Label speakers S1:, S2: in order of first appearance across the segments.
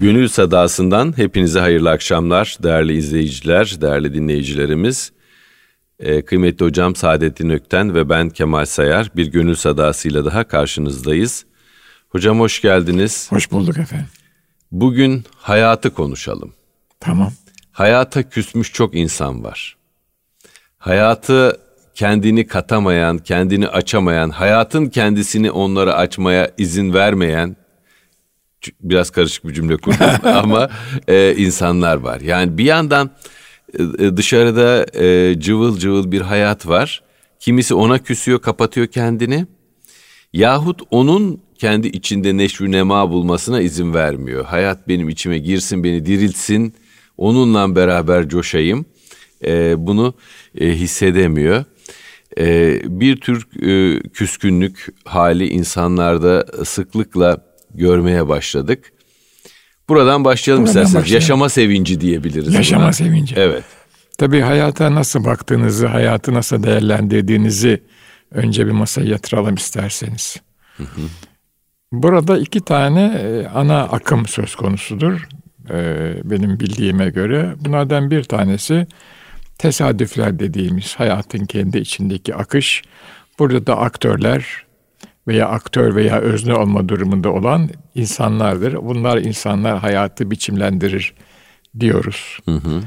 S1: Gönül Sadası'ndan hepinize hayırlı akşamlar değerli izleyiciler, değerli dinleyicilerimiz. Ee, kıymetli hocam Saadettin Ökten ve ben Kemal Sayar bir Gönül Sadası'yla daha karşınızdayız. Hocam hoş geldiniz.
S2: Hoş bulduk efendim.
S1: Bugün hayatı konuşalım.
S2: Tamam.
S1: Hayata küsmüş çok insan var. Hayatı kendini katamayan, kendini açamayan, hayatın kendisini onlara açmaya izin vermeyen biraz karışık bir cümle kurdum ama e, insanlar var. Yani bir yandan e, dışarıda e, cıvıl cıvıl bir hayat var. Kimisi ona küsüyor, kapatıyor kendini. Yahut onun kendi içinde neşvü nema bulmasına izin vermiyor. Hayat benim içime girsin, beni diriltsin, onunla beraber coşayım. E, bunu e, hissedemiyor. E, bir tür e, küskünlük hali insanlarda sıklıkla görmeye başladık. Buradan başlayalım Buradan isterseniz. Başlayalım. Yaşama sevinci diyebiliriz.
S2: Yaşama buna. sevinci.
S1: Evet.
S2: Tabii hayata nasıl baktığınızı, hayatı nasıl değerlendirdiğinizi önce bir masaya yatıralım isterseniz. Hı hı. Burada iki tane e, ana akım söz konusudur. E, benim bildiğime göre. Bunlardan bir tanesi tesadüfler dediğimiz hayatın kendi içindeki akış. Burada da aktörler veya aktör veya özne olma durumunda olan insanlardır. Bunlar insanlar hayatı biçimlendirir diyoruz. Hı hı.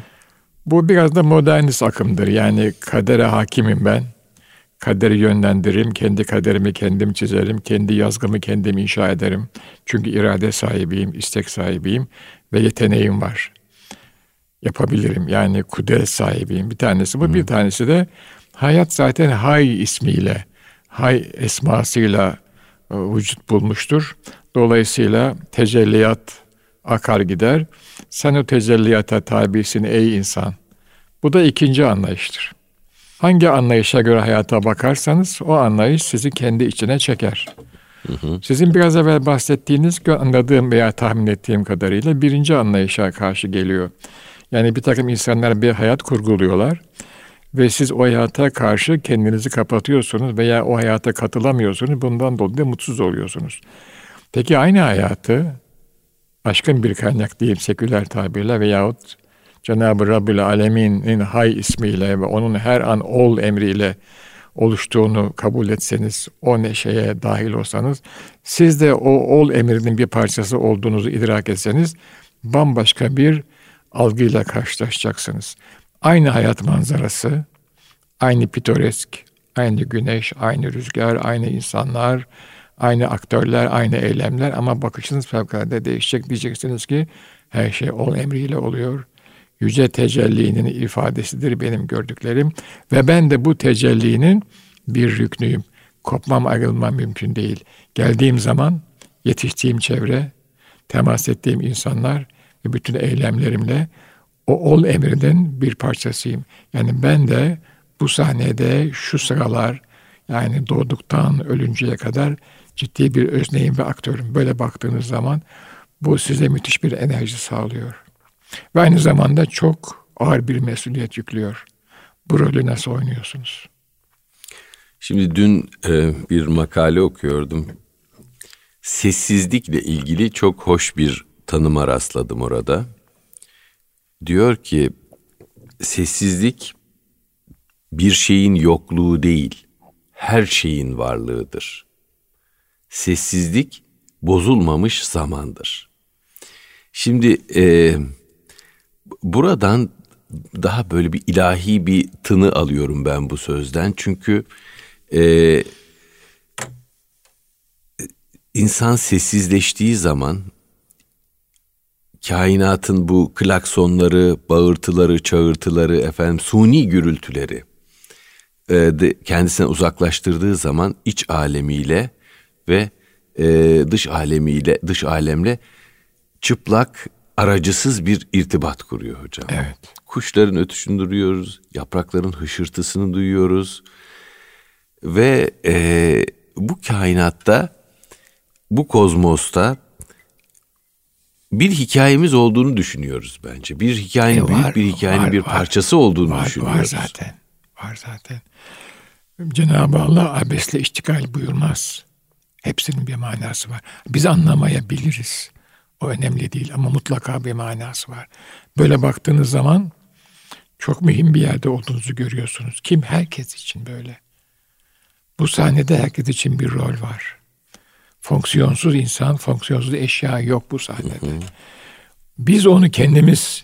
S2: Bu biraz da modernist akımdır. Yani kadere hakimim ben. Kaderi yönlendiririm, kendi kaderimi kendim çizerim, kendi yazgımı kendim inşa ederim. Çünkü irade sahibiyim, istek sahibiyim ve yeteneğim var. Yapabilirim. Yani kudret sahibiyim. Bir tanesi bu, Hı. bir tanesi de hayat zaten hay ismiyle hay esmasıyla e, vücut bulmuştur. Dolayısıyla tecelliyat akar gider. Sen o tecelliyata tabisin ey insan. Bu da ikinci anlayıştır. Hangi anlayışa göre hayata bakarsanız o anlayış sizi kendi içine çeker. Hı hı. Sizin biraz evvel bahsettiğiniz anladığım veya tahmin ettiğim kadarıyla birinci anlayışa karşı geliyor. Yani bir takım insanlar bir hayat kurguluyorlar ve siz o hayata karşı kendinizi kapatıyorsunuz veya o hayata katılamıyorsunuz. Bundan dolayı mutsuz oluyorsunuz. Peki aynı hayatı aşkın bir kaynak diyeyim seküler tabirle veyahut Cenab-ı Rabbül Alemin'in hay ismiyle ve onun her an ol emriyle oluştuğunu kabul etseniz, o neşeye dahil olsanız, siz de o ol emrinin bir parçası olduğunuzu idrak etseniz, bambaşka bir algıyla karşılaşacaksınız. Aynı hayat manzarası, aynı pitoresk, aynı güneş, aynı rüzgar, aynı insanlar, aynı aktörler, aynı eylemler ama bakışınız fevkalade değişecek. Diyeceksiniz ki her şey ol emriyle oluyor. Yüce tecellinin ifadesidir benim gördüklerim ve ben de bu tecellinin bir rüknüyüm. Kopmam ayrılmam mümkün değil. Geldiğim zaman yetiştiğim çevre, temas ettiğim insanlar ve bütün eylemlerimle o ol emrinin bir parçasıyım. Yani ben de bu sahnede şu sıralar yani doğduktan ölünceye kadar ciddi bir özneyim ve aktörüm. Böyle baktığınız zaman bu size müthiş bir enerji sağlıyor. Ve aynı zamanda çok ağır bir mesuliyet yüklüyor. Bu rolü nasıl oynuyorsunuz?
S1: Şimdi dün e, bir makale okuyordum. Sessizlikle ilgili çok hoş bir tanıma rastladım orada diyor ki sessizlik bir şeyin yokluğu değil, her şeyin varlığıdır. Sessizlik bozulmamış zamandır. Şimdi e, buradan daha böyle bir ilahi bir tını alıyorum ben bu sözden. Çünkü e, insan sessizleştiği zaman kainatın bu klaksonları, bağırtıları, çağırtıları, efendim suni gürültüleri e, de kendisine uzaklaştırdığı zaman iç alemiyle ve e, dış alemiyle, dış alemle çıplak, aracısız bir irtibat kuruyor hocam.
S2: Evet.
S1: Kuşların ötüşünü duyuyoruz, yaprakların hışırtısını duyuyoruz ve e, bu kainatta, bu kozmosta bir hikayemiz olduğunu düşünüyoruz bence. Bir hikayenin e var, büyük bir hikayenin var, bir parçası var, olduğunu var, düşünüyoruz.
S2: Var zaten. Var zaten. Cenab-ı Allah abesle iştigal buyurmaz. Hepsinin bir manası var. Biz anlamayabiliriz. O önemli değil ama mutlaka bir manası var. Böyle baktığınız zaman çok mühim bir yerde olduğunuzu görüyorsunuz. Kim? Herkes için böyle. Bu sahnede herkes için bir rol var. Fonksiyonsuz insan, fonksiyonsuz eşya yok bu sahnede. Biz onu kendimiz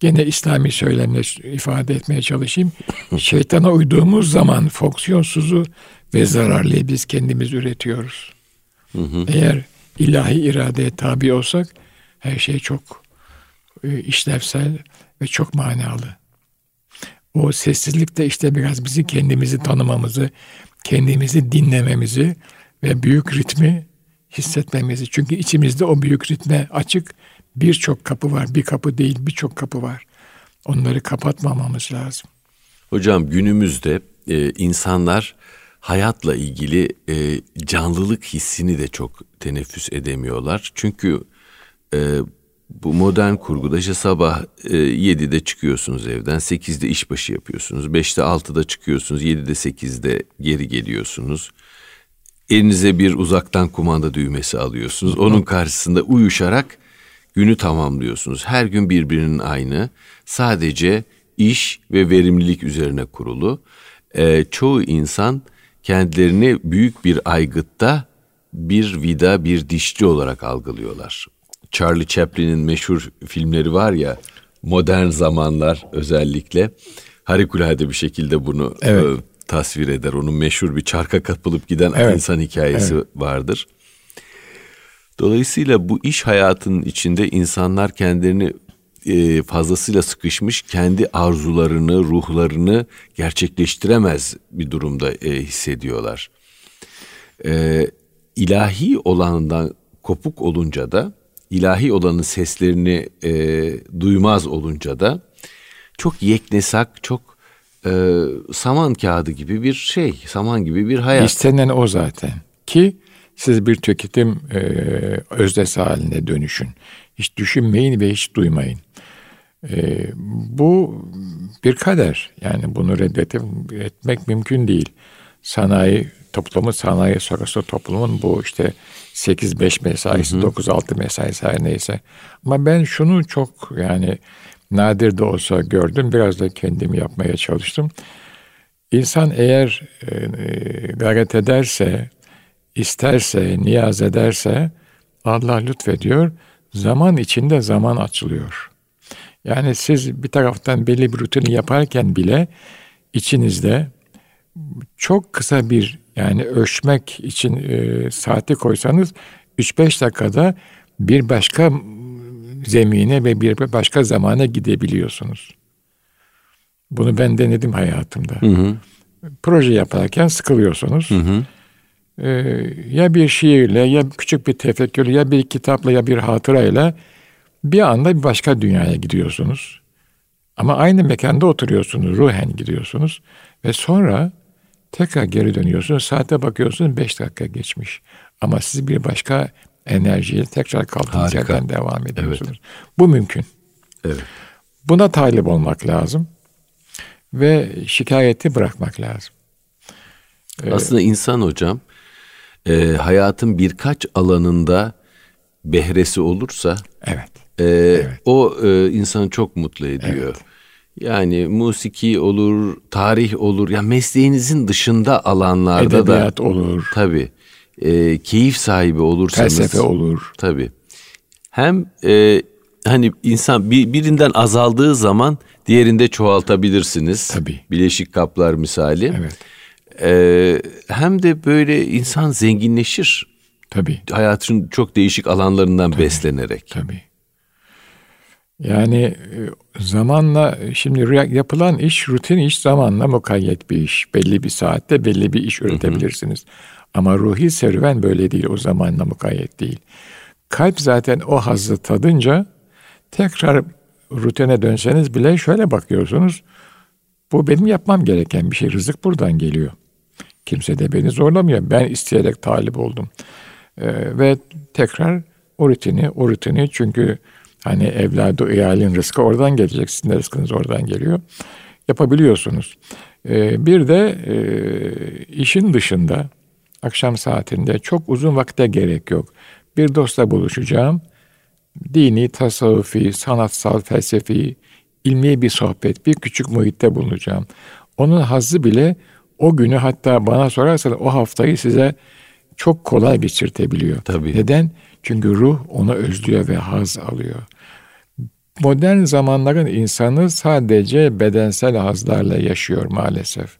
S2: gene İslami söylemle ifade etmeye çalışayım. Şeytana uyduğumuz zaman fonksiyonsuzu ve zararlıyı biz kendimiz üretiyoruz. Eğer ilahi iradeye tabi olsak her şey çok e, işlevsel ve çok manalı. O sessizlik de işte biraz bizi kendimizi tanımamızı, kendimizi dinlememizi ve büyük ritmi hissetmemizi. Çünkü içimizde o büyük ritme açık birçok kapı var. Bir kapı değil birçok kapı var. Onları kapatmamamız lazım.
S1: Hocam günümüzde e, insanlar hayatla ilgili e, canlılık hissini de çok teneffüs edemiyorlar. Çünkü e, bu modern kurguda işte sabah e, 7'de çıkıyorsunuz evden, 8'de işbaşı yapıyorsunuz, 5'te 6'da çıkıyorsunuz, 7'de 8'de geri geliyorsunuz. Elinize bir uzaktan kumanda düğmesi alıyorsunuz. Onun karşısında uyuşarak günü tamamlıyorsunuz. Her gün birbirinin aynı. Sadece iş ve verimlilik üzerine kurulu. E, çoğu insan kendilerini büyük bir aygıtta bir vida, bir dişçi olarak algılıyorlar. Charlie Chaplin'in meşhur filmleri var ya, modern zamanlar özellikle harikulade bir şekilde bunu evet. e, tasvir eder. Onun meşhur bir çarka kapılıp giden evet. insan hikayesi evet. vardır. Dolayısıyla bu iş hayatının içinde insanlar kendilerini e, fazlasıyla sıkışmış, kendi arzularını, ruhlarını gerçekleştiremez bir durumda e, hissediyorlar. E, ilahi olandan kopuk olunca da, ilahi olanın seslerini e, duymaz olunca da çok yeknesak, çok e, saman kağıdı gibi bir şey, saman gibi bir hayat.
S2: İstenen o zaten ki siz bir tüketim e, öznesi haline dönüşün. Hiç düşünmeyin ve hiç duymayın. E, bu bir kader. Yani bunu reddetmek mümkün değil. Sanayi toplumu, sanayi sonrası toplumun bu işte 8-5 mesaisi, 9-6 mesaisi her neyse. Ama ben şunu çok yani nadir de olsa gördüm. Biraz da kendim yapmaya çalıştım. İnsan eğer e, e gayret ederse, isterse, niyaz ederse Allah lütfediyor. Zaman içinde zaman açılıyor. Yani siz bir taraftan belli bir rutini yaparken bile içinizde çok kısa bir yani ölçmek için e, saati koysanız 3-5 dakikada bir başka zemine ve bir başka zamana gidebiliyorsunuz. Bunu ben denedim hayatımda. Hı hı. Proje yaparken sıkılıyorsunuz. Hı hı. Ee, ya bir şiirle, ya küçük bir tefekkürle, ya bir kitapla, ya bir hatırayla bir anda bir başka dünyaya gidiyorsunuz. Ama aynı mekanda oturuyorsunuz, ruhen gidiyorsunuz. Ve sonra tekrar geri dönüyorsunuz. Saate bakıyorsunuz beş dakika geçmiş. Ama siz bir başka enerjiyle tekrar kaldığınız Harika. yerden devam ediyorsunuz. Evet. Bu mümkün. Evet. Buna talip olmak lazım. Ve şikayeti bırakmak lazım.
S1: Aslında ee, insan hocam e, hayatın birkaç alanında behresi olursa
S2: evet.
S1: E, evet. o e, insanı çok mutlu ediyor. Evet. Yani musiki olur, tarih olur. Ya mesleğinizin dışında alanlarda
S2: Edebiyat
S1: da
S2: olur.
S1: Tabii. E, keyif sahibi olursanız
S2: felsefe olur.
S1: Tabii. Hem e, hani insan bir, birinden azaldığı zaman diğerinde çoğaltabilirsiniz.
S2: Tabii.
S1: Bileşik kaplar misali.
S2: Evet.
S1: E, hem de böyle insan zenginleşir.
S2: Tabii.
S1: Hayatın çok değişik alanlarından tabii, beslenerek.
S2: Tabii. Yani e, zamanla şimdi yapılan iş rutin iş zamanla mukayyet bir iş. Belli bir saatte belli bir iş üretebilirsiniz. Hı hı. Ama ruhi serüven böyle değil. O zamanla mukayyet değil. Kalp zaten o hazzı tadınca tekrar rutine dönseniz bile şöyle bakıyorsunuz. Bu benim yapmam gereken bir şey. Rızık buradan geliyor. Kimse de beni zorlamıyor. Ben isteyerek talip oldum. Ee, ve tekrar o rutini, o rutini çünkü hani evladı iyalin rızkı oradan gelecek. Sizin de rızkınız oradan geliyor. Yapabiliyorsunuz. Ee, bir de e, işin dışında akşam saatinde çok uzun vakte gerek yok. Bir dostla buluşacağım. dini, tasavvufi, sanatsal, felsefi, ilmi bir sohbet, bir küçük muhitte bulunacağım. Onun hazzı bile o günü hatta bana sorarsanız o haftayı size çok kolay geçirtebiliyor.
S1: Tabii.
S2: Neden? Çünkü ruh onu özlüyor ve haz alıyor. Modern zamanların insanı sadece bedensel hazlarla yaşıyor maalesef.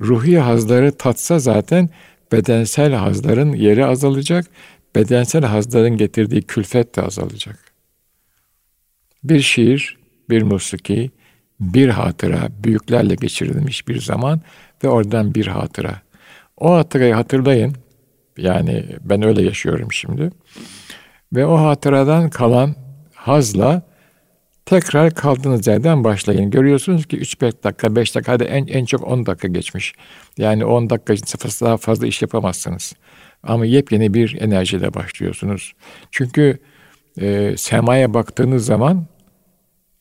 S2: Ruhi hazları tatsa zaten bedensel hazların yeri azalacak, bedensel hazların getirdiği külfet de azalacak. Bir şiir, bir musiki, bir hatıra, büyüklerle geçirilmiş bir zaman ve oradan bir hatıra. O hatırayı hatırlayın. Yani ben öyle yaşıyorum şimdi. Ve o hatıradan kalan hazla tekrar kaldığınız yerden başlayın. Görüyorsunuz ki 3-5 dakika, 5 dakika, hadi en, en çok 10 dakika geçmiş. Yani 10 dakika için daha fazla iş yapamazsınız. Ama yepyeni bir enerjiyle başlıyorsunuz. Çünkü e, semaya baktığınız zaman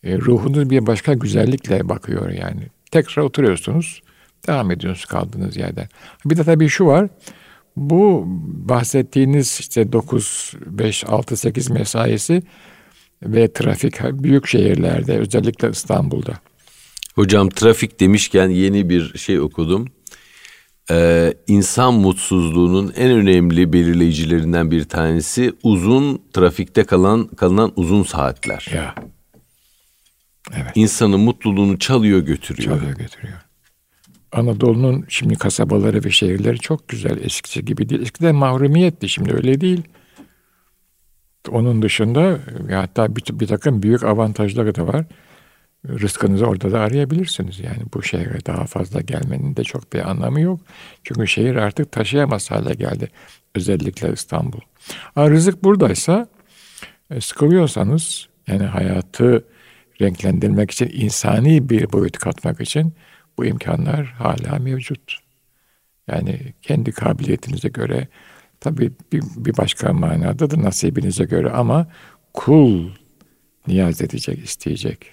S2: e, ruhunuz bir başka güzellikle bakıyor yani. Tekrar oturuyorsunuz, devam ediyorsunuz kaldığınız yerden. Bir de tabii şu var, bu bahsettiğiniz işte 9, 5, 6, 8 mesaisi ve trafik büyük şehirlerde özellikle İstanbul'da.
S1: Hocam trafik demişken yeni bir şey okudum. Ee, insan mutsuzluğunun en önemli belirleyicilerinden bir tanesi uzun trafikte kalan kalınan uzun saatler.
S2: Ya.
S1: Evet. İnsanın mutluluğunu çalıyor götürüyor.
S2: Çalıyor götürüyor. Anadolu'nun şimdi kasabaları ve şehirleri çok güzel. Eskisi gibi değil. Eskiden mahrumiyetti şimdi öyle değil. Onun dışında hatta bir, bir takım büyük avantajları da var. Rızkınızı orada da arayabilirsiniz. Yani bu şehre daha fazla gelmenin de çok bir anlamı yok. Çünkü şehir artık taşıyamaz hale geldi. Özellikle İstanbul. Ama rızık buradaysa e, sıkılıyorsanız yani hayatı renklendirmek için insani bir boyut katmak için bu imkanlar hala mevcut. Yani kendi kabiliyetinize göre tabii bir, bir başka manada da nasibinize göre ama kul niyaz edecek, isteyecek.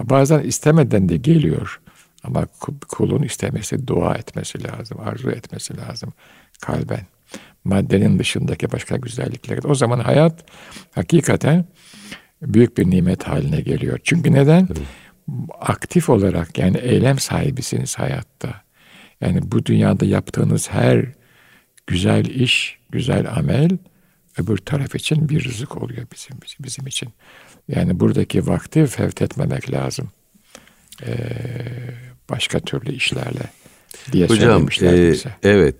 S2: Bazen istemeden de geliyor. Ama kulun istemesi, dua etmesi lazım, arzu etmesi lazım kalben. Maddenin dışındaki başka güzellikler. O zaman hayat hakikaten büyük bir nimet haline geliyor. Çünkü neden? Evet. Aktif olarak yani eylem sahibisiniz hayatta. Yani bu dünyada yaptığınız her güzel iş, güzel amel öbür taraf için bir rızık oluyor bizim bizim için. Yani buradaki vakti fevt etmemek lazım. Ee, başka türlü işlerle diye Hocam, e, bize.
S1: Evet.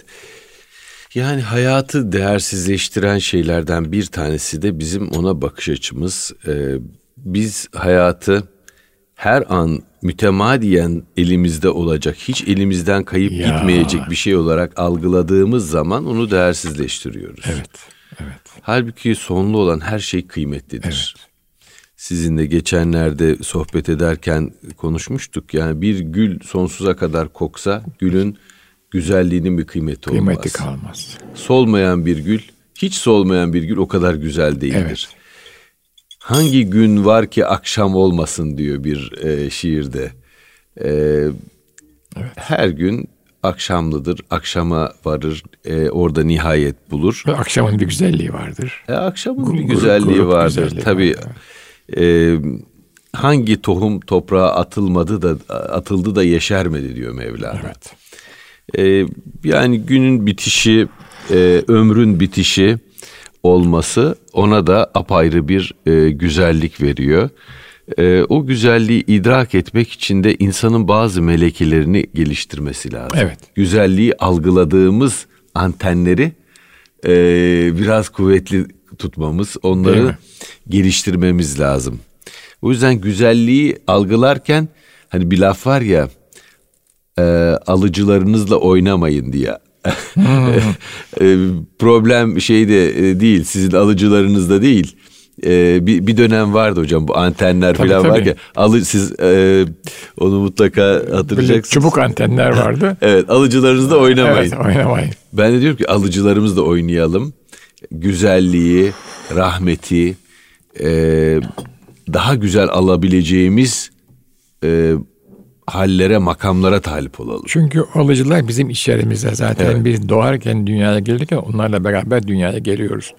S1: Yani hayatı değersizleştiren şeylerden bir tanesi de bizim ona bakış açımız. Ee, biz hayatı her an mütemadiyen elimizde olacak, hiç elimizden kayıp ya. gitmeyecek bir şey olarak algıladığımız zaman onu değersizleştiriyoruz.
S2: Evet, evet.
S1: Halbuki sonlu olan her şey kıymetlidir. Evet. Sizinle geçenlerde sohbet ederken konuşmuştuk. Yani bir gül sonsuza kadar koksa gülün güzelliğinin bir kıymeti,
S2: kıymeti
S1: olmaz.
S2: Kıymeti kalmaz.
S1: Solmayan bir gül, hiç solmayan bir gül o kadar güzel değildir. Evet. Hangi gün var ki akşam olmasın diyor bir e, şiirde. E, evet. Her gün akşamlıdır, akşama varır, e, orada nihayet bulur.
S2: Ve akşamın bir güzelliği vardır.
S1: E, akşamın bir güzelliği grup vardır. Güzelliği Tabii var. e, hangi tohum toprağa atılmadı da atıldı da yeşermedi diyor Mevlana. Evet. E, yani günün bitişi, e, ömrün bitişi olması ona da apayrı bir e, güzellik veriyor. E, o güzelliği idrak etmek için de insanın bazı melekelerini geliştirmesi lazım.
S2: Evet.
S1: Güzelliği algıladığımız antenleri e, biraz kuvvetli tutmamız, onları geliştirmemiz lazım. O yüzden güzelliği algılarken hani bir laf var ya e, alıcılarınızla oynamayın diye. E, problem şeyde e, değil, sizin alıcılarınızda değil. E, bir, bir dönem vardı hocam bu antenler tabii, falan tabii. var ya alı siz e, onu mutlaka hatırlayacaksınız. Böyle
S2: çubuk antenler vardı.
S1: evet alıcılarınızla oynamayın.
S2: Evet oynamayın.
S1: Ben de diyorum ki alıcılarımızla oynayalım. Güzelliği, rahmeti e, daha güzel alabileceğimiz e, hallere, makamlara talip olalım.
S2: Çünkü alıcılar bizim iş yerimizde zaten evet. biz doğarken dünyaya gelirken onlarla beraber dünyaya geliyoruz.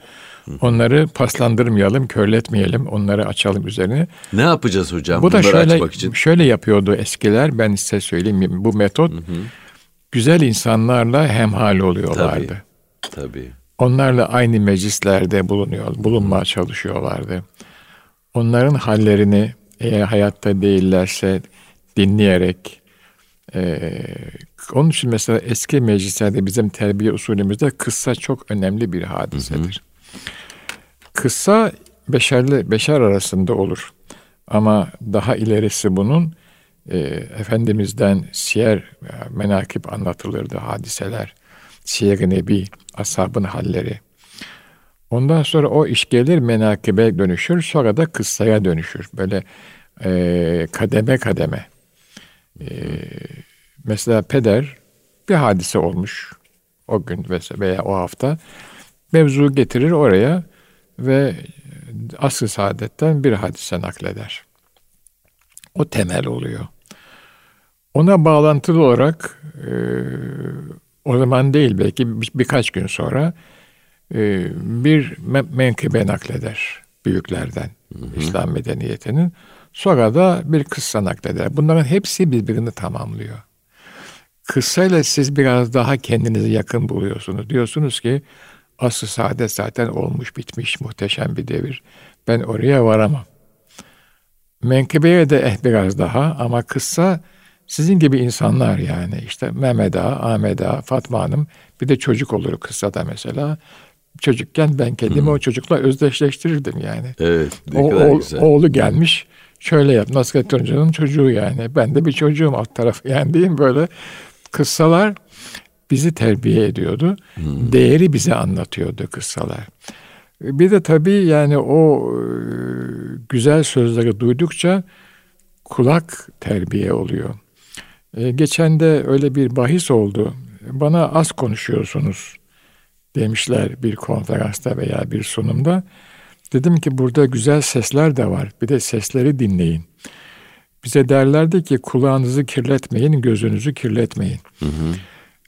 S2: Onları paslandırmayalım, körletmeyelim, onları açalım üzerine.
S1: Ne yapacağız hocam
S2: Bu da şöyle
S1: açmak için?
S2: şöyle yapıyordu eskiler. Ben size söyleyeyim bu metot güzel insanlarla hemhal oluyorlardı.
S1: Tabii.
S2: Onlarla aynı meclislerde bulunuyor, bulunmaya çalışıyorlardı. Onların hallerini eğer hayatta değillerse dinleyerek e, onun için mesela eski meclislerde bizim terbiye usulümüzde kıssa çok önemli bir hadisedir. Kıssa beşerli beşer arasında olur. Ama daha ilerisi bunun e, Efendimiz'den siyer, menakip anlatılırdı hadiseler. Siyer-i Nebi, ashabın halleri. Ondan sonra o iş gelir menakibe dönüşür, sonra da kıssaya dönüşür. Böyle e, kademe kademe. E, mesela peder bir hadise olmuş o gün veya o hafta. Mevzu getirir oraya ve asr saadetten bir hadise nakleder. O temel oluyor. Ona bağlantılı olarak e, o zaman değil belki bir, birkaç gün sonra e, bir menkıbe nakleder büyüklerden hı hı. İslam medeniyetinin. Sonra da bir kıssa nakleder. Bunların hepsi birbirini tamamlıyor. Kıssayla siz biraz daha kendinizi yakın buluyorsunuz. Diyorsunuz ki asıl saadet zaten olmuş bitmiş muhteşem bir devir. Ben oraya varamam. Menkıbeye de eh biraz daha ama kıssa sizin gibi insanlar yani işte Mehmet Ağa, Ahmet Ağa, Fatma Hanım bir de çocuk olur kıssada mesela. Çocukken ben kendimi hmm. o çocukla özdeşleştirirdim yani.
S1: Evet ne o, kadar o, güzel.
S2: Oğlu gelmiş şöyle yap Nasrettin Hoca'nın çocuğu yani. Ben de bir çocuğum alt tarafı yani diyeyim böyle kıssalar bizi terbiye ediyordu. Hmm. Değeri bize anlatıyordu kıssalar. Bir de tabii yani o e, güzel sözleri duydukça kulak terbiye oluyor. E, geçen de öyle bir bahis oldu. Bana az konuşuyorsunuz demişler bir konferansta veya bir sunumda. Dedim ki burada güzel sesler de var. Bir de sesleri dinleyin. Bize derlerdi ki kulağınızı kirletmeyin, gözünüzü kirletmeyin. Hı hı.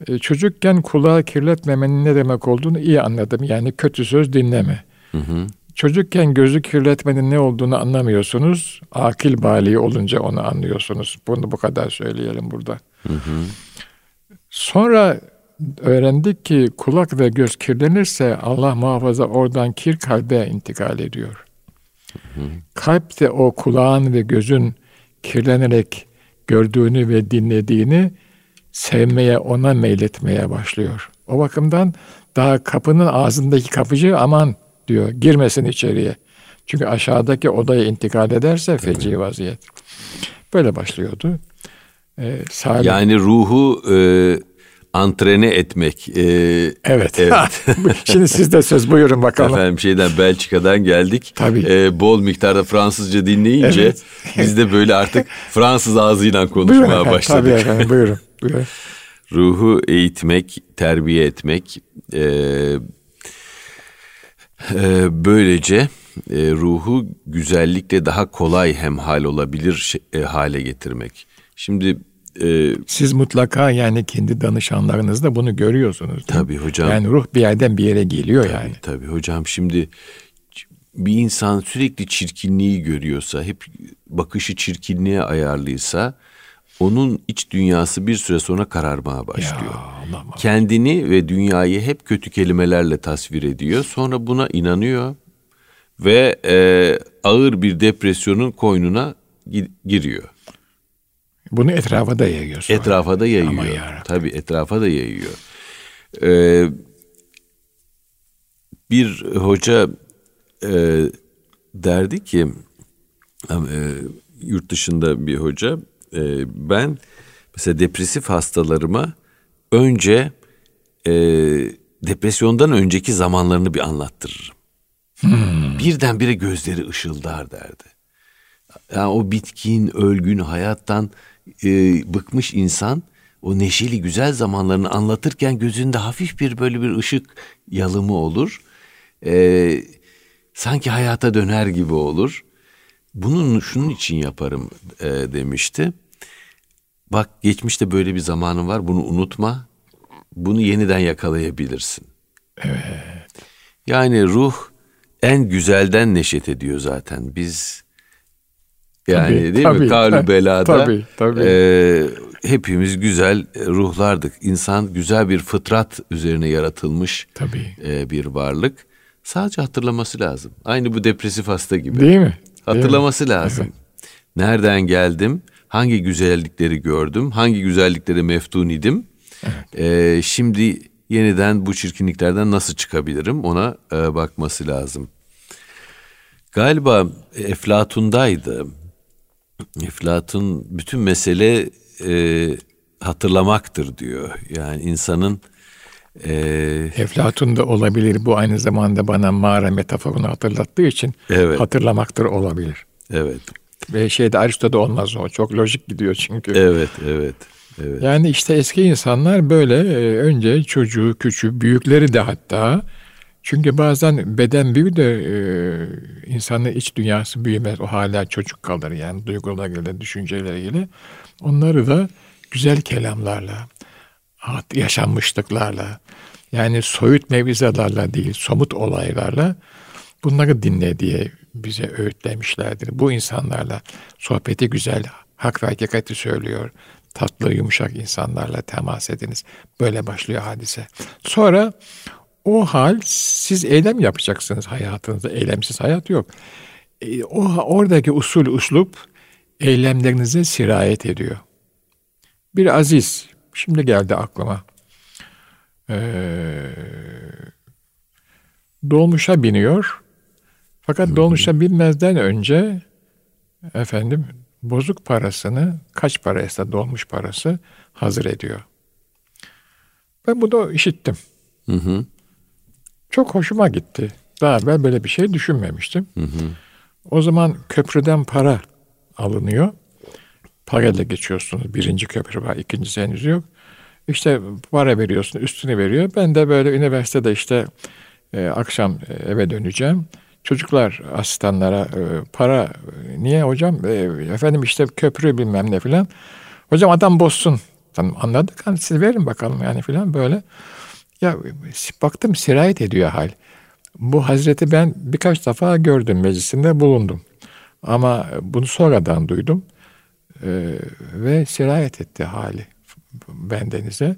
S2: E, çocukken kulağı kirletmemenin ne demek olduğunu iyi anladım. Yani kötü söz dinleme. Hı hı. Çocukken gözü kirletmenin ne olduğunu anlamıyorsunuz. Akil bali olunca onu anlıyorsunuz. Bunu bu kadar söyleyelim burada. Hı hı. Sonra öğrendik ki kulak ve göz kirlenirse Allah muhafaza oradan kir kalbe intikal ediyor. Hı hı. Kalp de o kulağın ve gözün kirlenerek gördüğünü ve dinlediğini sevmeye, ona meyletmeye başlıyor. O bakımdan daha kapının ağzındaki kapıcı aman diyor. Girmesin içeriye. Çünkü aşağıdaki odaya intikal ederse feci vaziyet. Böyle başlıyordu.
S1: Ee, Salih... Yani ruhu e, antrene etmek. E,
S2: evet. evet. Şimdi siz de söz buyurun bakalım.
S1: Efendim şeyden Belçika'dan geldik.
S2: Tabii.
S1: E, bol miktarda Fransızca dinleyince evet. biz de böyle artık Fransız ağzıyla konuşmaya buyurun efendim, başladık.
S2: Tabii efendim buyurun. buyurun.
S1: Ruhu eğitmek, terbiye etmek, e, ee, böylece e, ruhu güzellikle daha kolay hemhal olabilir e, hale getirmek. Şimdi
S2: e, siz mutlaka yani kendi danışanlarınızda bunu görüyorsunuz.
S1: Tabii hocam.
S2: Yani ruh bir yerden bir yere geliyor
S1: tabii,
S2: yani.
S1: Tabii hocam. Şimdi bir insan sürekli çirkinliği görüyorsa, hep bakışı çirkinliğe ayarlıysa onun iç dünyası bir süre sonra kararmaya başlıyor. Ya. Kendini ve dünyayı hep kötü kelimelerle tasvir ediyor. Sonra buna inanıyor ve e, ağır bir depresyonun koynuna giriyor.
S2: Bunu etrafa da yayıyor. Sonra.
S1: Etrafa da yayıyor. Tabii etrafa da yayıyor. Ee, bir hoca e, derdi ki e, yurt dışında bir hoca e, ben mesela depresif hastalarıma önce e, depresyondan önceki zamanlarını bir anlattırırım. Hmm. Birdenbire gözleri ışıldar derdi. Yani o bitkin, ölgün hayattan e, bıkmış insan o neşeli güzel zamanlarını anlatırken gözünde hafif bir böyle bir ışık yalımı olur. E, sanki hayata döner gibi olur. Bunun şunun için yaparım e, demişti. Bak geçmişte böyle bir zamanın var bunu unutma. Bunu yeniden yakalayabilirsin.
S2: Evet.
S1: Yani ruh en güzelden neşet ediyor zaten. Biz yani
S2: Tabii,
S1: değil
S2: tabii,
S1: mi? Kavlu belada
S2: tabii, tabii.
S1: e, hepimiz güzel ruhlardık. İnsan güzel bir fıtrat üzerine yaratılmış
S2: Tabii.
S1: e, bir varlık. Sadece hatırlaması lazım. Aynı bu depresif hasta gibi.
S2: Değil mi? Değil mi?
S1: Hatırlaması lazım. Nereden geldim? Hangi güzellikleri gördüm? Hangi güzelliklere meftun idim? Ee, şimdi yeniden bu çirkinliklerden nasıl çıkabilirim? Ona e, bakması lazım. Galiba Eflatun'daydı. Eflatun bütün mesele e, hatırlamaktır diyor. Yani insanın e,
S2: Eflatun da olabilir. Bu aynı zamanda bana mağara metaforunu hatırlattığı için
S1: Evet.
S2: hatırlamaktır olabilir.
S1: evet,
S2: Ve şeyde Aristo'da olmaz o. Çok lojik gidiyor çünkü.
S1: evet, evet, evet.
S2: Yani işte eski insanlar böyle e, önce çocuğu, küçüğü, büyükleri de hatta çünkü bazen beden büyür de e, insanın iç dünyası büyümez. O hala çocuk kalır yani duygularıyla, düşünceleriyle. Onları da güzel kelamlarla, yaşanmışlıklarla, yani soyut mevzalarla değil, somut olaylarla bunları dinle diye bize öğütlemişlerdir. Bu insanlarla sohbeti güzel, hak ve hakikati söylüyor. Tatlı, yumuşak insanlarla temas ediniz. Böyle başlıyor hadise. Sonra o hal siz eylem yapacaksınız hayatınızda. Eylemsiz hayat yok. E, o oradaki usul uslup eylemlerinize sirayet ediyor. Bir aziz, şimdi geldi aklıma. Ee, dolmuşa biniyor. Fakat dolmuşa binmezden önce efendim bozuk parasını kaç paraysa dolmuş parası hazır ediyor. Ben bunu işittim.
S1: Hı hı,
S2: Çok hoşuma gitti. Daha evvel böyle bir şey düşünmemiştim. O zaman köprüden para alınıyor. Parayla geçiyorsunuz. Birinci köprü var, ikincisi henüz yok. İşte para veriyorsun, üstünü veriyor. Ben de böyle üniversitede işte e, akşam e, eve döneceğim. Çocuklar asistanlara e, para e, niye hocam? E, efendim işte köprü bilmem ne filan. Hocam adam bozsun. Tamam anladık. Hani siz verin bakalım yani filan böyle. Ya baktım sirayet ediyor hal. Bu hazreti ben birkaç defa gördüm meclisinde bulundum. Ama bunu sonradan duydum. Ee, ve sirayet etti hali bendenize.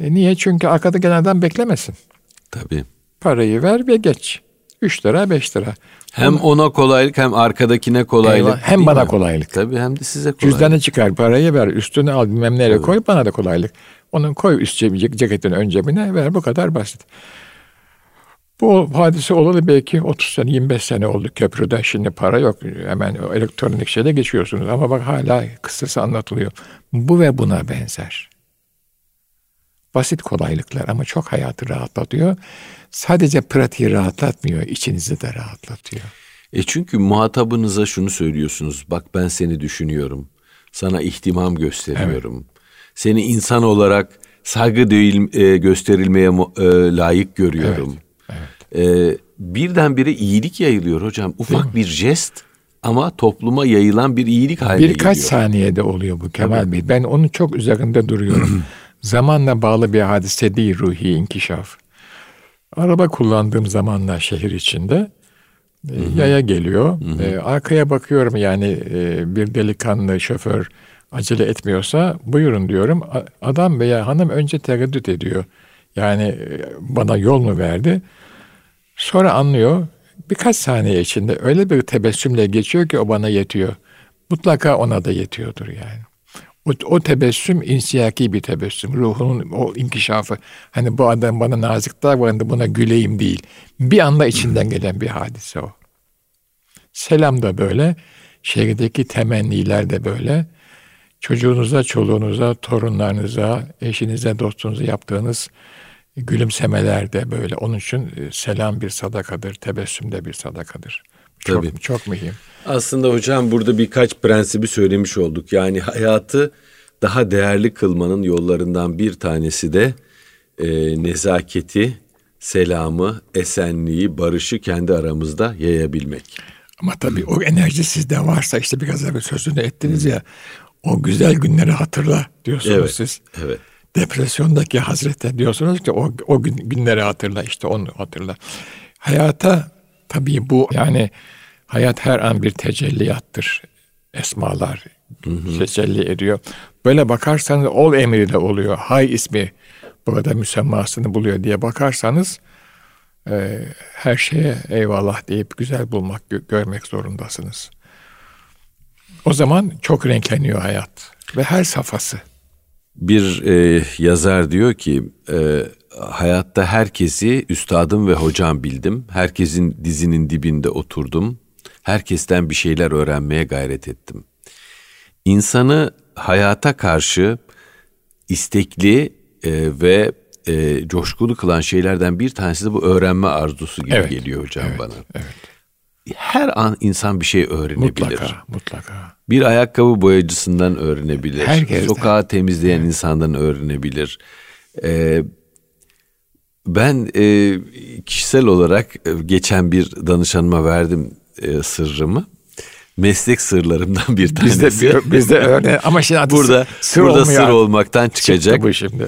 S2: E niye? Çünkü arkada gelen adam beklemesin.
S1: tabii.
S2: Parayı ver ve geç. 3 lira 5 lira.
S1: Hem ona kolaylık hem arkadakine kolaylık.
S2: Eyvah, hem bana
S1: mi?
S2: kolaylık.
S1: Tabii hem de size kolaylık.
S2: Cüzdanı çıkar parayı ver üstüne al bilmem nereye koy bana da kolaylık. Onun koy üst cebi, ceketin ön cebine ver bu kadar basit. Bu hadise olalı belki 30 sene 25 sene oldu köprüde şimdi para yok hemen o elektronik şeyle geçiyorsunuz ama bak hala kıssası anlatılıyor. Bu ve buna benzer. Basit kolaylıklar ama çok hayatı rahatlatıyor. Sadece pratiği rahatlatmıyor, içinizi de rahatlatıyor.
S1: E çünkü muhatabınıza şunu söylüyorsunuz. Bak ben seni düşünüyorum. Sana ihtimam gösteriyorum. Seni insan olarak saygı değil, e, gösterilmeye e, layık görüyorum. E, birdenbire iyilik yayılıyor hocam. Ufak bir jest ama topluma yayılan bir iyilik haline
S2: Birkaç
S1: geliyor.
S2: saniyede oluyor bu Kemal Bey. Ben onun çok üzerinde duruyorum. Zamanla bağlı bir hadise değil ruhi inkişaf. Araba kullandığım zamanlar şehir içinde e, yaya geliyor. E, arkaya bakıyorum yani e, bir delikanlı şoför acele etmiyorsa buyurun diyorum. Adam veya hanım önce tereddüt ediyor. Yani e, bana yol mu verdi? Sonra anlıyor. Birkaç saniye içinde öyle bir tebessümle geçiyor ki o bana yetiyor. Mutlaka ona da yetiyordur yani. O, o tebessüm insiyaki bir tebessüm. Ruhunun o inkişafı. Hani bu adam bana nazik davrandı buna güleyim değil. Bir anda içinden gelen bir hadise o. Selam da böyle. Şehirdeki temenniler de böyle. Çocuğunuza, çoluğunuza, torunlarınıza, eşinize, dostunuza yaptığınız gülümsemeler de böyle. Onun için e, selam bir sadakadır, tebessüm de bir sadakadır. Çok,
S1: Tabii.
S2: çok mühim.
S1: Aslında hocam burada birkaç prensibi söylemiş olduk. Yani hayatı daha değerli kılmanın yollarından bir tanesi de e, nezaketi, selamı, esenliği, barışı kendi aramızda yayabilmek.
S2: Ama tabii o enerji sizde varsa işte biraz evvel sözünü ettiniz ya o güzel günleri hatırla diyorsunuz
S1: Evet,
S2: siz.
S1: evet.
S2: Depresyondaki hazrete diyorsunuz ki o, o gün, günleri hatırla işte onu hatırla. Hayata Tabii bu yani hayat her an bir tecelliyattır. Esmalar tecelli ediyor. Böyle bakarsanız ol emri de oluyor. Hay ismi burada müsemmasını buluyor diye bakarsanız e, her şeye eyvallah deyip güzel bulmak, görmek zorundasınız. O zaman çok renkleniyor hayat ve her safhası.
S1: Bir e, yazar diyor ki e, hayatta herkesi üstadım ve hocam bildim. Herkesin dizinin dibinde oturdum. Herkesten bir şeyler öğrenmeye gayret ettim. İnsanı hayata karşı istekli e, ve e, coşkulu kılan şeylerden bir tanesi de bu öğrenme arzusu gibi evet, geliyor hocam
S2: evet,
S1: bana.
S2: Evet.
S1: Her an insan bir şey öğrenebilir.
S2: Mutlaka, mutlaka.
S1: Bir ayakkabı boyacısından öğrenebilir.
S2: Herkesten.
S1: Sokağı temizleyen evet. insandan öğrenebilir. Ee, ben e, kişisel olarak e, geçen bir danışanıma verdim e, sırrımı. Meslek sırlarımdan bir tanesi.
S2: Biz de, biz de öyle ama şimdi
S1: burada sır, burada sır olmaktan çıkacak.
S2: Çıktı bu şimdi.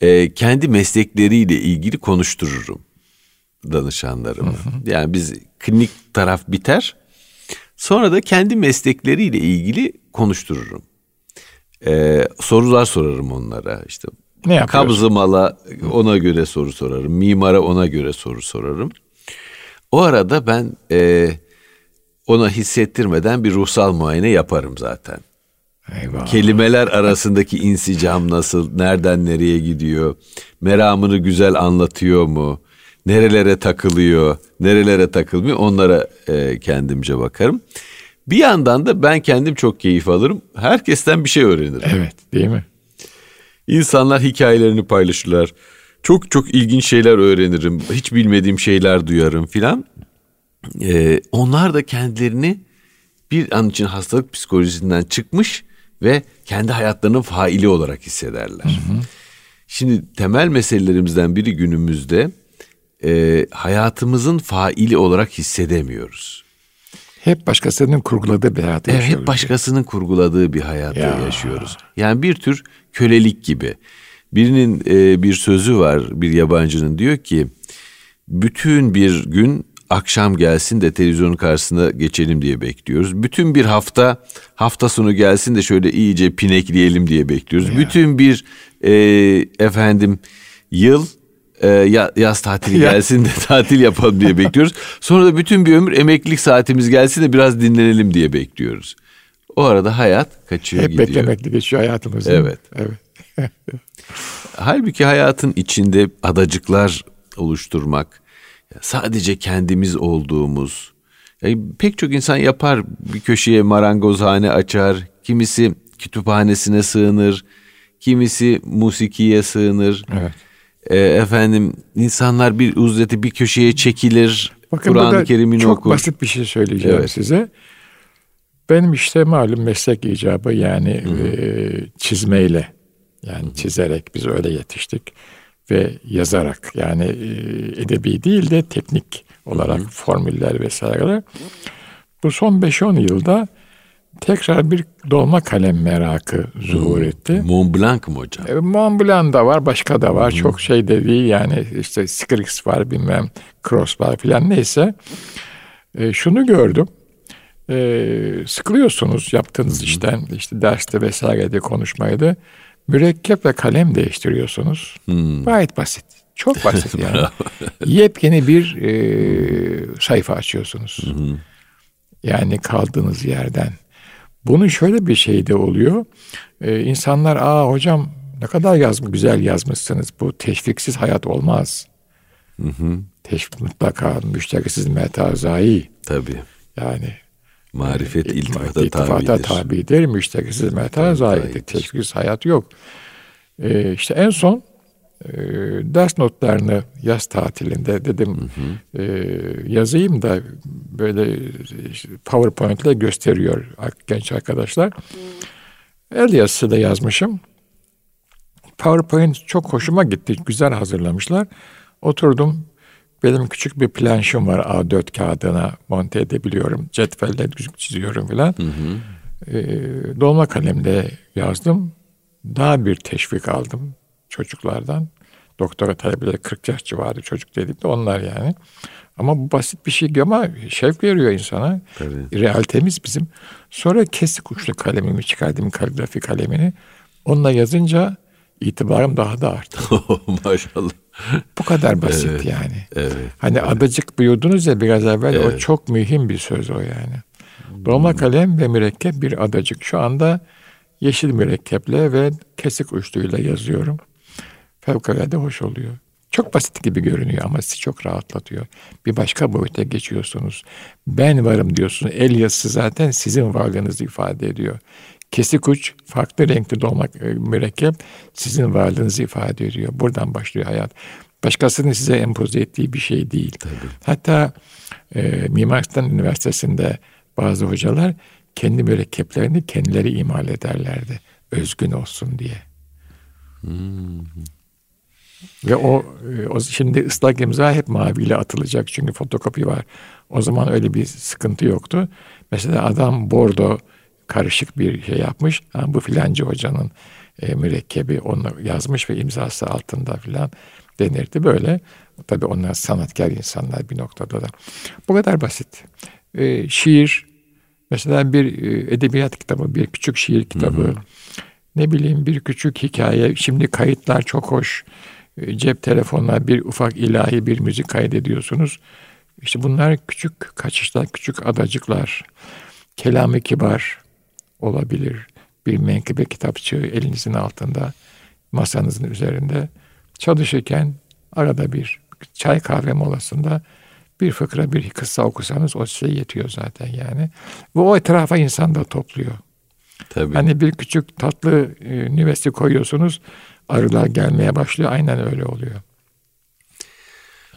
S1: E, kendi meslekleriyle ilgili konuştururum danışanlarımı. Yani biz klinik taraf biter. Sonra da kendi meslekleriyle ilgili konuştururum. Ee, sorular sorarım onlara. İşte
S2: ne
S1: kabzı mala ona göre soru sorarım. Mimara ona göre soru sorarım. O arada ben e, ona hissettirmeden bir ruhsal muayene yaparım zaten.
S2: Eyvallah.
S1: Kelimeler arasındaki insicam nasıl, nereden nereye gidiyor, meramını güzel anlatıyor mu, nerelere takılıyor, nerelere takılmıyor onlara e, kendimce bakarım. Bir yandan da ben kendim çok keyif alırım. Herkesten bir şey öğrenirim.
S2: Evet değil mi?
S1: İnsanlar hikayelerini paylaşırlar. Çok çok ilginç şeyler öğrenirim. Hiç bilmediğim şeyler duyarım filan. Ee, onlar da kendilerini bir an için hastalık psikolojisinden çıkmış ve kendi hayatlarının faili olarak hissederler. Hı hı. Şimdi temel meselelerimizden biri günümüzde e, hayatımızın faili olarak hissedemiyoruz.
S2: Hep başkasının kurguladığı bir hayat
S1: evet, Hep başkasının kurguladığı bir hayatı ya. yaşıyoruz. Yani bir tür kölelik gibi. Birinin e, bir sözü var bir yabancının diyor ki bütün bir gün akşam gelsin de televizyonun karşısına geçelim diye bekliyoruz. Bütün bir hafta hafta sonu gelsin de şöyle iyice pinekleyelim diye bekliyoruz. Ya. Bütün bir e, efendim yıl e, yaz tatili gelsin de tatil yapalım diye bekliyoruz. Sonra da bütün bir ömür emeklilik saatimiz gelsin de biraz dinlenelim diye bekliyoruz. O arada hayat kaçıyor
S2: Hep
S1: gidiyor.
S2: Hep beklemekle geçiyor hayatımız.
S1: Evet.
S2: Evet.
S1: Halbuki hayatın içinde adacıklar oluşturmak, sadece kendimiz olduğumuz, yani pek çok insan yapar bir köşeye marangozhane açar, kimisi kütüphanesine sığınır, kimisi musikiye sığınır.
S2: Evet
S1: e, efendim insanlar bir uzleti bir köşeye çekilir. Kur'an-ı Kerim'ini
S2: çok
S1: okur.
S2: basit bir şey söyleyeceğim evet. size. Benim işte malum meslek icabı yani e, çizmeyle yani Hı-hı. çizerek biz öyle yetiştik ve yazarak yani e, edebi değil de teknik olarak Hı-hı. formüller vesaireler. Bu son 5-10 yılda tekrar bir dolma kalem merakı zuhur etti.
S1: Mont Blanc mı hocam?
S2: E, Mont Blanc da var, başka da var. Hmm. Çok şey de değil yani işte Scrix var bilmem, Cross var filan neyse. E, şunu gördüm. E, sıkılıyorsunuz yaptığınız hmm. işten, işte derste vesairede konuşmaydı. Mürekkep ve kalem değiştiriyorsunuz. Hmm. Gayet basit. Çok basit yani. Yepyeni bir e, sayfa açıyorsunuz. Hmm. Yani kaldığınız yerden. Bunun şöyle bir şey de oluyor. Ee, insanlar aa hocam ne kadar yazmış, güzel yazmışsınız. Bu teşviksiz hayat olmaz.
S1: Hı hı.
S2: Teşvik mutlaka müşterisiz metazai.
S1: Tabii.
S2: Yani
S1: marifet
S2: yani,
S1: iltifata,
S2: iltifata tabidir. tabidir. Müşterisiz metazaidir. Teşviksiz hayat yok. Ee, işte en son e, ders notlarını yaz tatilinde dedim hı hı. E, yazayım da böyle işte PowerPoint ile gösteriyor genç arkadaşlar. El yazısı da yazmışım. PowerPoint çok hoşuma gitti. Güzel hazırlamışlar. Oturdum. Benim küçük bir planşım var A4 kağıdına monte edebiliyorum. Cetvelle çiziyorum filan. E, dolma kalemle yazdım. Daha bir teşvik aldım çocuklardan. Doktora talebeleri 40 yaş civarı çocuk dedik de onlar yani. Ama bu basit bir şey ama şevk veriyor insana. Tabii. Realitemiz bizim. Sonra kesik uçlu kalemimi çıkardım kaligrafi kalemini. Onunla yazınca itibarım daha da arttı.
S1: Maşallah.
S2: Bu kadar basit evet, yani.
S1: Evet.
S2: Hani evet. adacık buyurdunuz ya biraz evvel evet. o çok mühim bir söz o yani. Dolma hmm. kalem ve mürekkep bir adacık. Şu anda yeşil mürekkeple ve kesik uçluyla yazıyorum. Fevkalade hoş oluyor. Çok basit gibi görünüyor ama sizi çok rahatlatıyor. Bir başka boyuta geçiyorsunuz. Ben varım diyorsunuz. El yazısı zaten sizin varlığınızı ifade ediyor. Kesik uç, farklı renkli dolmak e, mürekkep sizin varlığınızı ifade ediyor. Buradan başlıyor hayat. Başkasının size empoze ettiği bir şey değil.
S1: Tabii.
S2: Hatta e, Mimar Sinan Üniversitesi'nde bazı hocalar kendi mürekkeplerini kendileri imal ederlerdi. Özgün olsun diye. Hmm. Ve o, e, o şimdi ıslak imza hep maviyle atılacak çünkü fotokopi var. O zaman öyle bir sıkıntı yoktu. Mesela adam bordo karışık bir şey yapmış. Ha, bu filancı hocanın e, mürekkebi onu yazmış ve imzası altında filan denirdi böyle. Tabii onlar sanatkar insanlar bir noktada da. Bu kadar basit. E, şiir, mesela bir e, edebiyat kitabı, bir küçük şiir kitabı, hı hı. ne bileyim bir küçük hikaye. Şimdi kayıtlar çok hoş. E, cep telefonuna bir ufak ilahi bir müzik kaydediyorsunuz. İşte bunlar küçük kaçışlar, küçük adacıklar. Kelamı kibar olabilir. Bir menkıbe kitapçığı elinizin altında, masanızın üzerinde çalışırken arada bir çay kahve molasında bir fıkra bir kıssa okusanız o size yetiyor zaten yani. Ve o etrafa insan da topluyor.
S1: Tabii.
S2: Hani bir küçük tatlı e, nüvesi koyuyorsunuz arılar gelmeye başlıyor. Aynen öyle oluyor.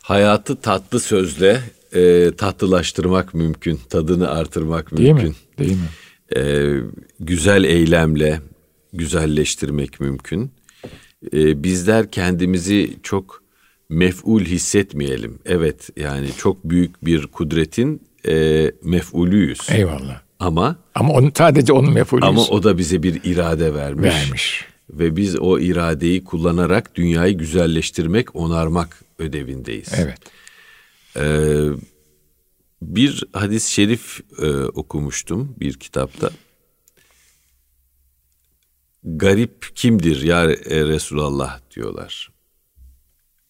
S1: Hayatı tatlı sözle e, tatlılaştırmak mümkün. Tadını artırmak
S2: Değil
S1: mümkün.
S2: Mi? Değil mi?
S1: E, güzel eylemle güzelleştirmek mümkün. E, bizler kendimizi çok mef'ul hissetmeyelim. Evet yani çok büyük bir kudretin e, mef'ulüyüz.
S2: Eyvallah.
S1: Ama
S2: ama onu sadece onun mef'ulüyüz.
S1: Ama o da bize bir irade vermiş.
S2: Vermiş
S1: ve biz o iradeyi kullanarak dünyayı güzelleştirmek, onarmak ödevindeyiz.
S2: Evet.
S1: Ee, bir hadis-i şerif e, okumuştum bir kitapta. Garip kimdir ya Resulallah diyorlar.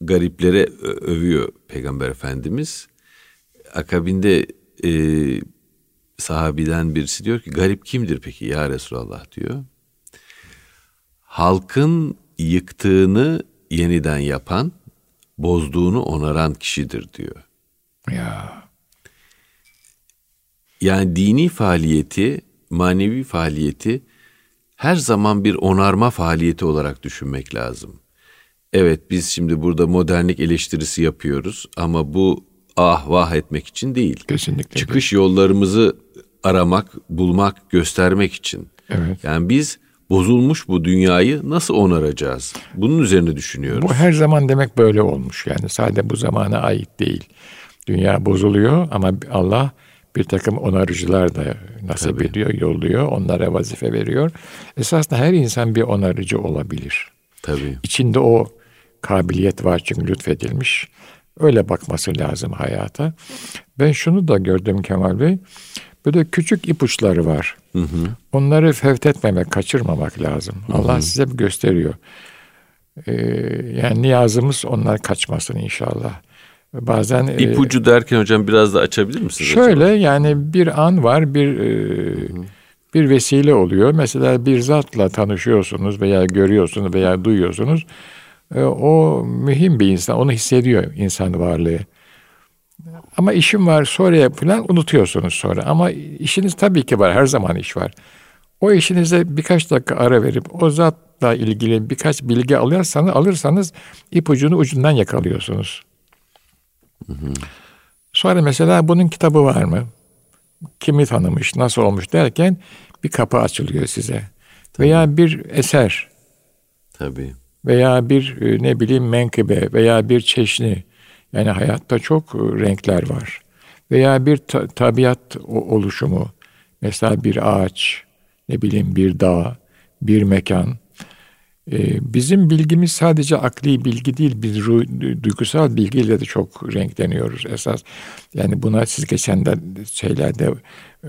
S1: Gariplere övüyor Peygamber Efendimiz. Akabinde e, sahabiden birisi diyor ki garip kimdir peki ya Resulallah diyor halkın yıktığını yeniden yapan, bozduğunu onaran kişidir diyor.
S2: Ya.
S1: Yani dini faaliyeti, manevi faaliyeti her zaman bir onarma faaliyeti olarak düşünmek lazım. Evet biz şimdi burada modernlik eleştirisi yapıyoruz ama bu ah vah etmek için değil.
S2: Kesinlikle.
S1: Çıkış değil. yollarımızı aramak, bulmak, göstermek için.
S2: Evet.
S1: Yani biz bozulmuş bu dünyayı nasıl onaracağız? Bunun üzerine düşünüyoruz.
S2: Bu her zaman demek böyle olmuş yani sadece bu zamana ait değil. Dünya bozuluyor ama Allah bir takım onarıcılar da nasip Tabii. ediyor, yolluyor, onlara vazife veriyor. Esasında her insan bir onarıcı olabilir.
S1: Tabii.
S2: İçinde o kabiliyet var çünkü lütfedilmiş. Öyle bakması lazım hayata. Ben şunu da gördüm Kemal Bey. Böyle küçük ipuçları var. Hı hı. Onları fevtetmemek, kaçırmamak lazım. Hı hı. Allah size gösteriyor. Ee, yani niyazımız onlar kaçmasın inşallah. Bazen
S1: e, ipucu e, derken hocam biraz da açabilir misiniz?
S2: Şöyle acaba? yani bir an var, bir e, bir vesile oluyor. Mesela bir zatla tanışıyorsunuz veya görüyorsunuz veya duyuyorsunuz. E, o mühim bir insan, onu hissediyor insan varlığı. Ama işim var sonra falan unutuyorsunuz sonra. Ama işiniz tabii ki var. Her zaman iş var. O işinize birkaç dakika ara verip o zatla ilgili birkaç bilgi alırsanız, alırsanız ipucunu ucundan yakalıyorsunuz. Hı hı. Sonra mesela bunun kitabı var mı? Kimi tanımış, nasıl olmuş derken bir kapı açılıyor size. Tabii. Veya bir eser.
S1: Tabii.
S2: Veya bir e, ne bileyim menkıbe veya bir çeşni yani hayatta çok e, renkler var. Veya bir ta- tabiat oluşumu. Mesela bir ağaç, ne bileyim bir dağ, bir mekan. Ee, bizim bilgimiz sadece akli bilgi değil, biz duygusal bilgiyle de çok renkleniyoruz esas. Yani buna siz geçen de şeylerde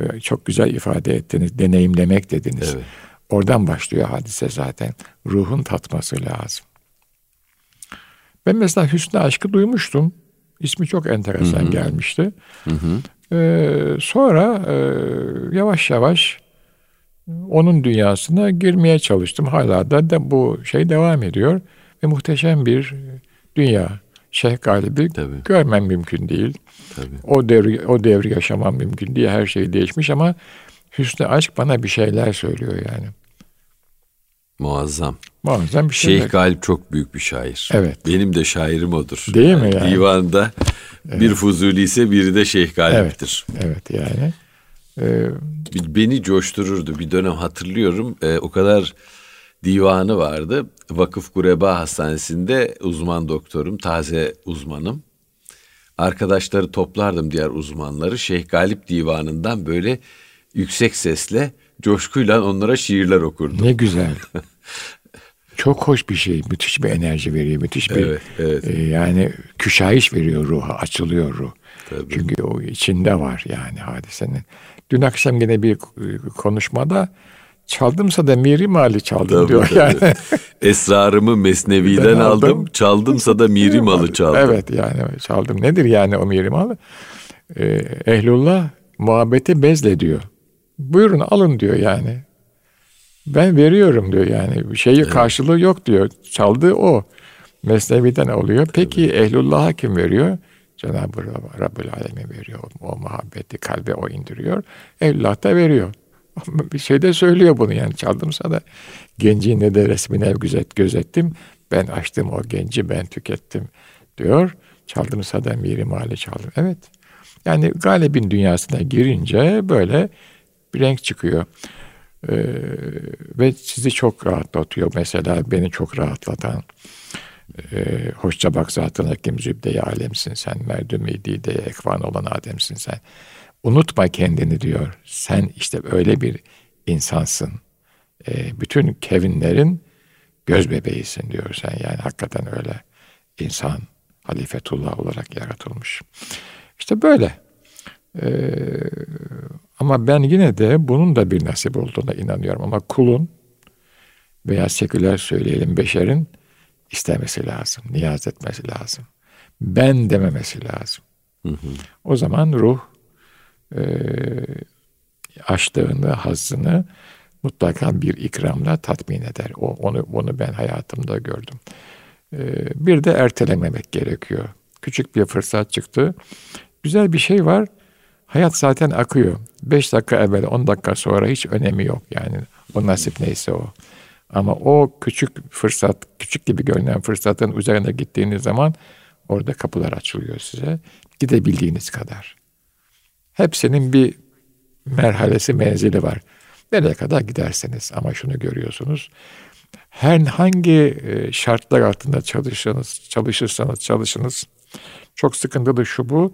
S2: e, çok güzel ifade ettiniz, deneyimlemek dediniz. Evet. Oradan başlıyor hadise zaten. Ruhun tatması lazım. Ben mesela Hüsnü Aşk'ı duymuştum. İsmi çok enteresan Hı-hı. gelmişti. Hı-hı. Ee, sonra e, yavaş yavaş onun dünyasına girmeye çalıştım. Hala da, da bu şey devam ediyor ve muhteşem bir dünya. Şeyh Galip'i Tabii. görmem mümkün değil. Tabii. O devri o devri yaşamam mümkün değil. Her şey değişmiş ama Hüsnü Aşk bana bir şeyler söylüyor yani.
S1: Muazzam.
S2: Muazzam bir şey.
S1: Şeyh Galip çok büyük bir şair.
S2: Evet.
S1: Benim de şairim odur.
S2: Değil mi yani?
S1: Divanda evet. bir Fuzuli ise biri de Şeyh Galip'tir.
S2: Evet, evet yani.
S1: Ee, Beni coştururdu. Bir dönem hatırlıyorum. Ee, o kadar divanı vardı. Vakıf Kureba Hastanesi'nde uzman doktorum, taze uzmanım. Arkadaşları toplardım diğer uzmanları. Şeyh Galip Divanı'ndan böyle yüksek sesle, coşkuyla onlara şiirler okurdum.
S2: Ne güzel. Çok hoş bir şey. Müthiş bir enerji veriyor. Müthiş bir evet, evet. E, yani küşayiş veriyor ruha. Açılıyor ruh. Tabii. Çünkü o içinde var yani hadisenin. Dün akşam yine bir konuşmada çaldımsa da miri mali çaldım tabii, diyor tabii. yani.
S1: Esrarımı Mesnevi'den aldım, aldım, çaldımsa da miri malı çaldım.
S2: Evet yani çaldım. Nedir yani o miri malı? Ee, ehlullah muhabbeti bezle diyor. Buyurun alın diyor yani. Ben veriyorum diyor yani. Şeyi evet. karşılığı yok diyor. Çaldığı o. Mesnevi'den oluyor. Peki Tabii. ehlullah'a kim veriyor? Cenab-ı Rabbül Alemin veriyor. O muhabbeti kalbe o indiriyor. Evlat da veriyor. bir şey de söylüyor bunu yani çaldımsa da gencin ne de resmine gözet, gözettim. Ben açtım o genci ben tükettim diyor. Çaldımsa da miri mali çaldım. Evet. Yani galibin dünyasına girince böyle bir renk çıkıyor. Ee, ve sizi çok rahatlatıyor. Mesela beni çok rahatlatan e, hoşça bak zaten hakim zübde alemsin sen, merdüm de ekvan olan Adem'sin sen. Unutma kendini diyor. Sen işte öyle bir insansın. E, bütün kevinlerin göz bebeğisin diyor sen. Yani hakikaten öyle insan halifetullah olarak yaratılmış. İşte böyle. Ee, ama ben yine de bunun da bir nasip olduğuna inanıyorum. Ama kulun veya seküler söyleyelim beşerin istemesi lazım, niyaz etmesi lazım. Ben dememesi lazım. Hı hı. O zaman ruh e, açlığını, hazzını mutlaka bir ikramla tatmin eder. O, onu, onu ben hayatımda gördüm. E, bir de ertelememek gerekiyor. Küçük bir fırsat çıktı. Güzel bir şey var. Hayat zaten akıyor. Beş dakika evvel, on dakika sonra hiç önemi yok yani. O nasip neyse o. Ama o küçük fırsat, küçük gibi görünen fırsatın üzerine gittiğiniz zaman orada kapılar açılıyor size. Gidebildiğiniz kadar. Hepsinin bir merhalesi, menzili var. Nereye kadar giderseniz ama şunu görüyorsunuz. Her hangi e, şartlar altında çalışırsanız, çalışırsanız çalışınız. Çok sıkıntılı şu bu.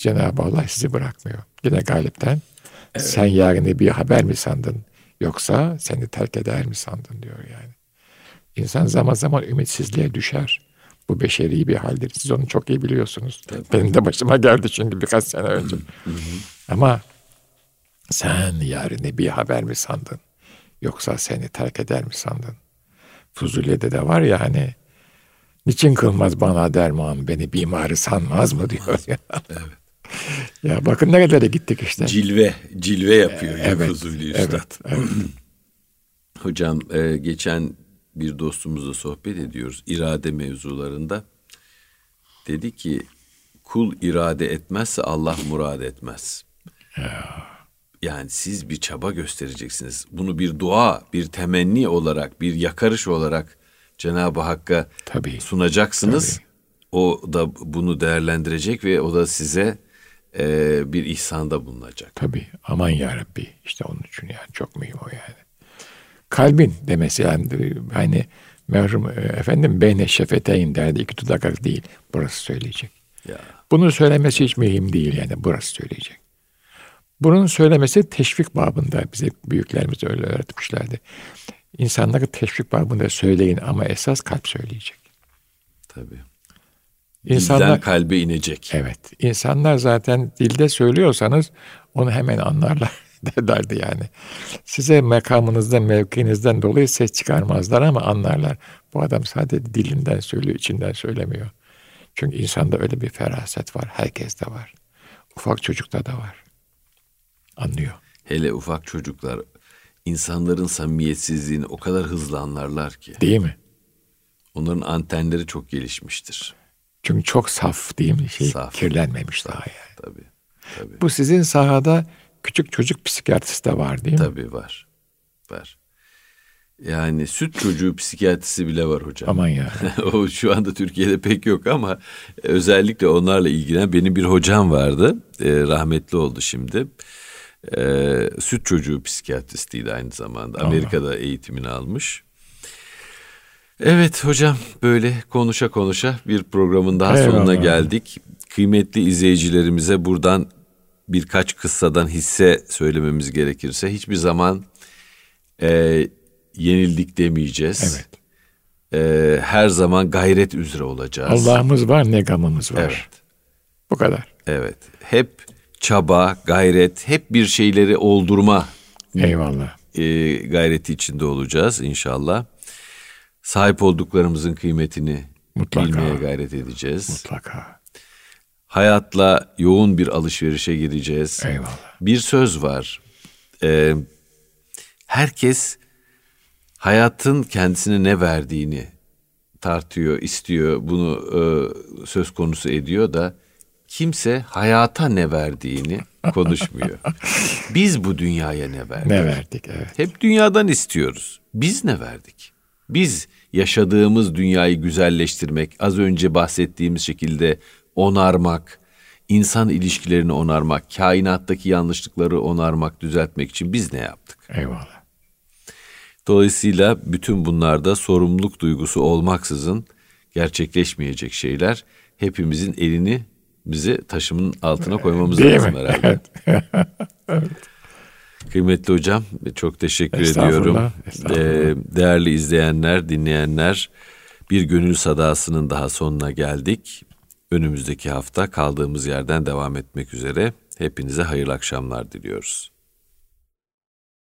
S2: Cenab-ı Allah sizi bırakmıyor. Yine galipten. Evet. Sen yarın bir haber mi sandın? Yoksa seni terk eder mi sandın diyor yani. İnsan zaman zaman ümitsizliğe düşer. Bu beşeri bir haldir. Siz onu çok iyi biliyorsunuz. Tabii. Benim de başıma geldi çünkü birkaç sene önce. Ama sen yarını bir haber mi sandın? Yoksa seni terk eder mi sandın? Fuzuli'de de var ya hani niçin kılmaz bana derman beni bimarı sanmaz mı diyor. evet. Ya bakın nerelere gittik işte.
S1: Cilve, cilve yapıyor ee, evet, Fuzuli
S2: Üstad. Evet, evet.
S1: Hocam e, geçen bir dostumuzla sohbet ediyoruz irade mevzularında. Dedi ki kul irade etmezse Allah murad etmez. Ya. Yani siz bir çaba göstereceksiniz. Bunu bir dua, bir temenni olarak, bir yakarış olarak Cenab-ı Hakk'a Tabii. sunacaksınız. Tabii. O da bunu değerlendirecek ve o da size e, bir ihsanda bulunacak.
S2: Tabii aman ya Rabbi işte onun için yani çok mühim o yani. Kalbin demesi yani hani merhum e, efendim beyne şefeteyn derdi iki dudak değil burası söyleyecek. Ya. Bunu söylemesi hiç mühim değil yani burası söyleyecek. Bunun söylemesi teşvik babında bize büyüklerimiz öyle öğretmişlerdi. İnsanlara teşvik var bunu söyleyin ama esas kalp söyleyecek.
S1: Tabii.
S2: İnsanlar,
S1: Dilden kalbe inecek.
S2: Evet. insanlar zaten dilde söylüyorsanız onu hemen anlarlar derlerdi yani. Size makamınızdan, mevkinizden dolayı ses çıkarmazlar ama anlarlar. Bu adam sadece dilinden söylüyor, içinden söylemiyor. Çünkü insanda öyle bir feraset var. Herkeste var. Ufak çocukta da var. Anlıyor.
S1: Hele ufak çocuklar insanların samimiyetsizliğini o kadar hızlı anlarlar ki.
S2: Değil mi?
S1: Onların antenleri çok gelişmiştir.
S2: Çünkü çok saf değil mi? Şey,
S1: Saf.
S2: Kirlenmemiş daha yani.
S1: Tabii. Tabii.
S2: Bu sizin sahada küçük çocuk psikiyatrist de var değil mi?
S1: Tabii var. Var. Yani süt çocuğu psikiyatrisi bile var hocam.
S2: Aman ya.
S1: o şu anda Türkiye'de pek yok ama özellikle onlarla ilgilenen benim bir hocam vardı. Ee, rahmetli oldu şimdi. Ee, süt çocuğu psikiyatristiydi aynı zamanda.
S2: Allah.
S1: Amerika'da eğitimini almış. Evet hocam böyle konuşa konuşa bir programın daha
S2: Eyvallah.
S1: sonuna geldik. Kıymetli izleyicilerimize buradan birkaç kıssadan hisse söylememiz gerekirse hiçbir zaman e, yenildik demeyeceğiz.
S2: Evet.
S1: E, her zaman gayret üzere olacağız.
S2: Allah'ımız var ne gamımız var.
S1: Evet.
S2: Bu kadar.
S1: Evet. Hep çaba, gayret, hep bir şeyleri oldurma
S2: Eyvallah.
S1: e, gayreti içinde olacağız inşallah. Sahip olduklarımızın kıymetini
S2: Mutlaka.
S1: bilmeye gayret edeceğiz.
S2: Mutlaka.
S1: Hayatla yoğun bir alışverişe gireceğiz.
S2: Eyvallah.
S1: Bir söz var. Ee, herkes hayatın kendisine ne verdiğini tartıyor, istiyor, bunu e, söz konusu ediyor da kimse hayata ne verdiğini konuşmuyor. Biz bu dünyaya ne verdik?
S2: Ne verdik evet.
S1: Hep dünyadan istiyoruz. Biz ne verdik? Biz yaşadığımız dünyayı güzelleştirmek, az önce bahsettiğimiz şekilde onarmak, insan ilişkilerini onarmak, kainattaki yanlışlıkları onarmak, düzeltmek için biz ne yaptık?
S2: Eyvallah.
S1: Dolayısıyla bütün bunlarda sorumluluk duygusu olmaksızın gerçekleşmeyecek şeyler hepimizin elini bizi taşımın altına koymamız
S2: Değil
S1: lazım
S2: mi?
S1: herhalde. Kıymetli hocam çok teşekkür
S2: Estağfurullah,
S1: ediyorum.
S2: estağfurullah.
S1: Ee, değerli izleyenler, dinleyenler bir gönül sadasının daha sonuna geldik. Önümüzdeki hafta kaldığımız yerden devam etmek üzere. Hepinize hayırlı akşamlar diliyoruz.